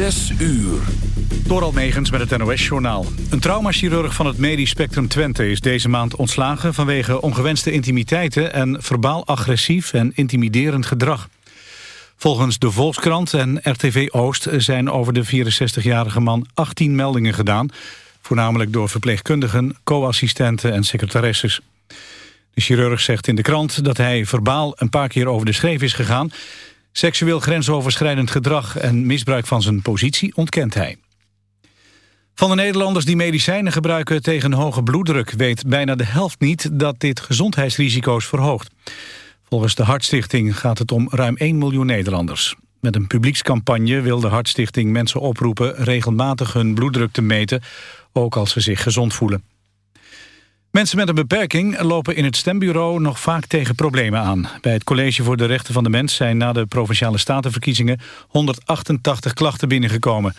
Zes uur. Door Almegens met het NOS-journaal. Een traumachirurg van het Medisch Spectrum Twente is deze maand ontslagen... vanwege ongewenste intimiteiten en verbaal agressief en intimiderend gedrag. Volgens de Volkskrant en RTV Oost zijn over de 64-jarige man 18 meldingen gedaan... voornamelijk door verpleegkundigen, co-assistenten en secretaresses. De chirurg zegt in de krant dat hij verbaal een paar keer over de schreef is gegaan... Seksueel grensoverschrijdend gedrag en misbruik van zijn positie ontkent hij. Van de Nederlanders die medicijnen gebruiken tegen hoge bloeddruk... weet bijna de helft niet dat dit gezondheidsrisico's verhoogt. Volgens de Hartstichting gaat het om ruim 1 miljoen Nederlanders. Met een publiekscampagne wil de Hartstichting mensen oproepen... regelmatig hun bloeddruk te meten, ook als ze zich gezond voelen. Mensen met een beperking lopen in het stembureau nog vaak tegen problemen aan. Bij het College voor de Rechten van de Mens zijn na de Provinciale Statenverkiezingen 188 klachten binnengekomen.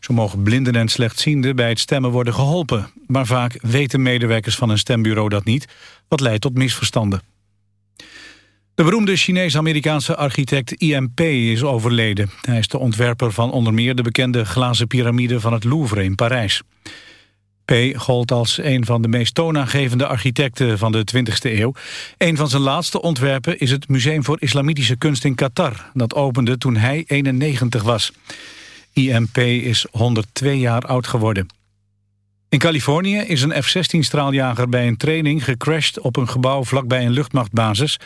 Zo mogen blinden en slechtzienden bij het stemmen worden geholpen. Maar vaak weten medewerkers van een stembureau dat niet, wat leidt tot misverstanden. De beroemde Chinees-Amerikaanse architect IMP is overleden. Hij is de ontwerper van onder meer de bekende glazen piramide van het Louvre in Parijs. P. gold als een van de meest toonaangevende architecten van de 20e eeuw. Een van zijn laatste ontwerpen is het Museum voor Islamitische Kunst in Qatar. Dat opende toen hij 91 was. IMP is 102 jaar oud geworden. In Californië is een F-16-straaljager bij een training gecrashed op een gebouw vlakbij een luchtmachtbasis.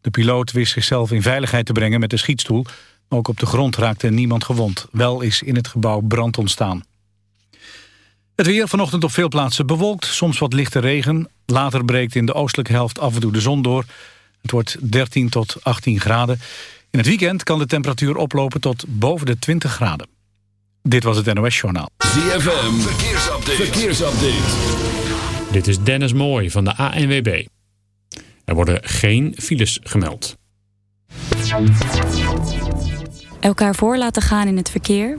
De piloot wist zichzelf in veiligheid te brengen met de schietstoel. Ook op de grond raakte niemand gewond. Wel is in het gebouw brand ontstaan. Het weer vanochtend op veel plaatsen bewolkt, soms wat lichte regen. Later breekt in de oostelijke helft af en toe de zon door. Het wordt 13 tot 18 graden. In het weekend kan de temperatuur oplopen tot boven de 20 graden. Dit was het NOS Journaal. ZFM, verkeersupdate. verkeersupdate. Dit is Dennis Mooij van de ANWB. Er worden geen files gemeld. Elkaar voor laten gaan in het verkeer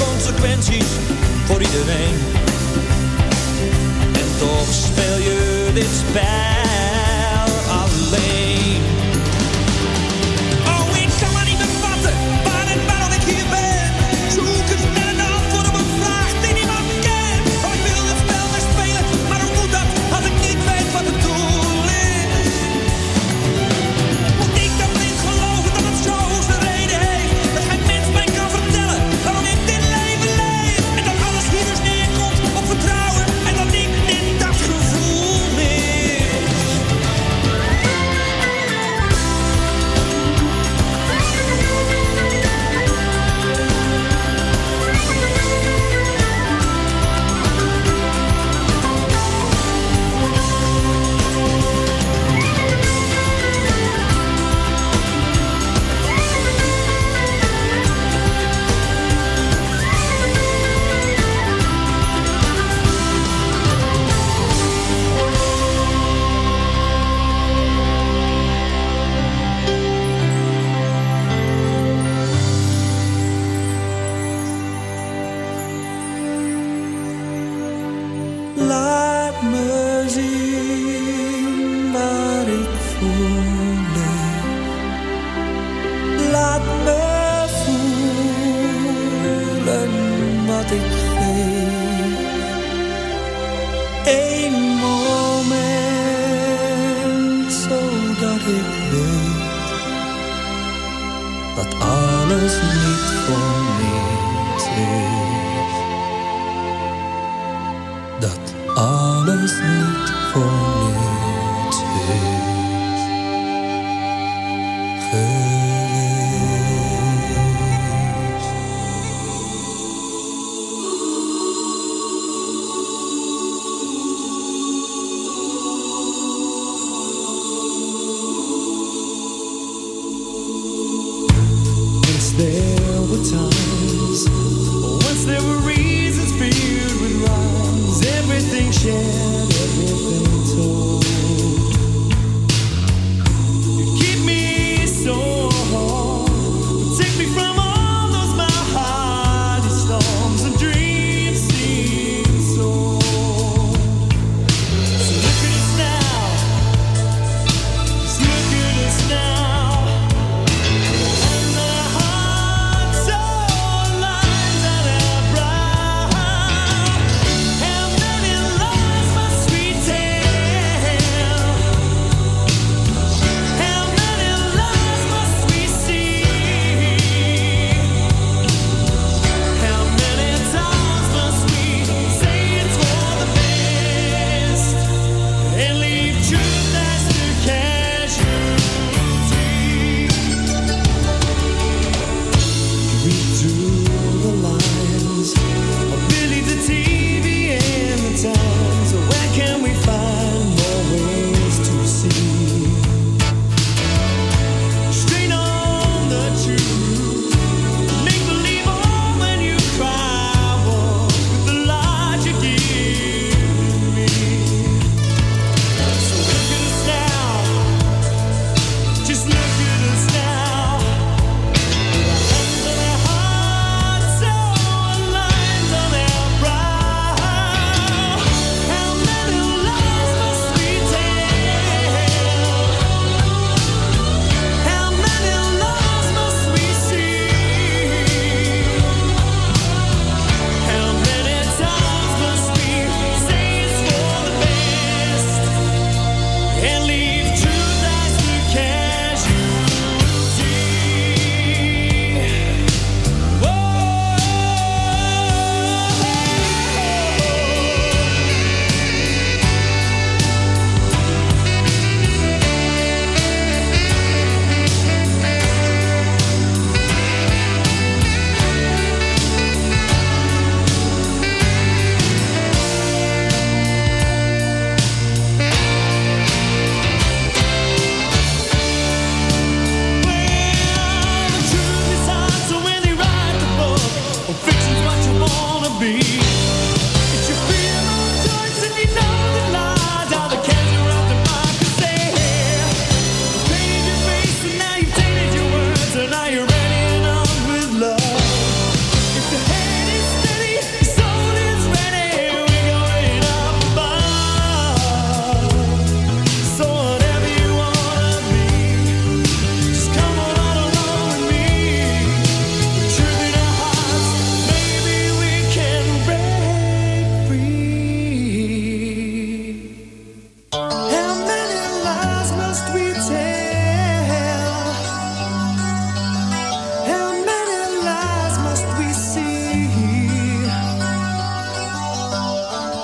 voor iedereen. toch speel je dit spel alles niet voor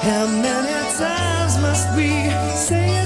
How many times must we say?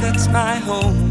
that's my home.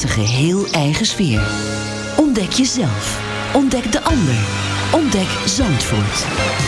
heeft een geheel eigen sfeer. Ontdek jezelf. Ontdek de ander. Ontdek Zandvoort.